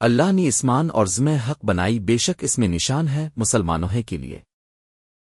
اللہ نے اسمان اور زمیں حق بنائی، بے شک اس میں نشان ہے مسلمانوں کے لیے۔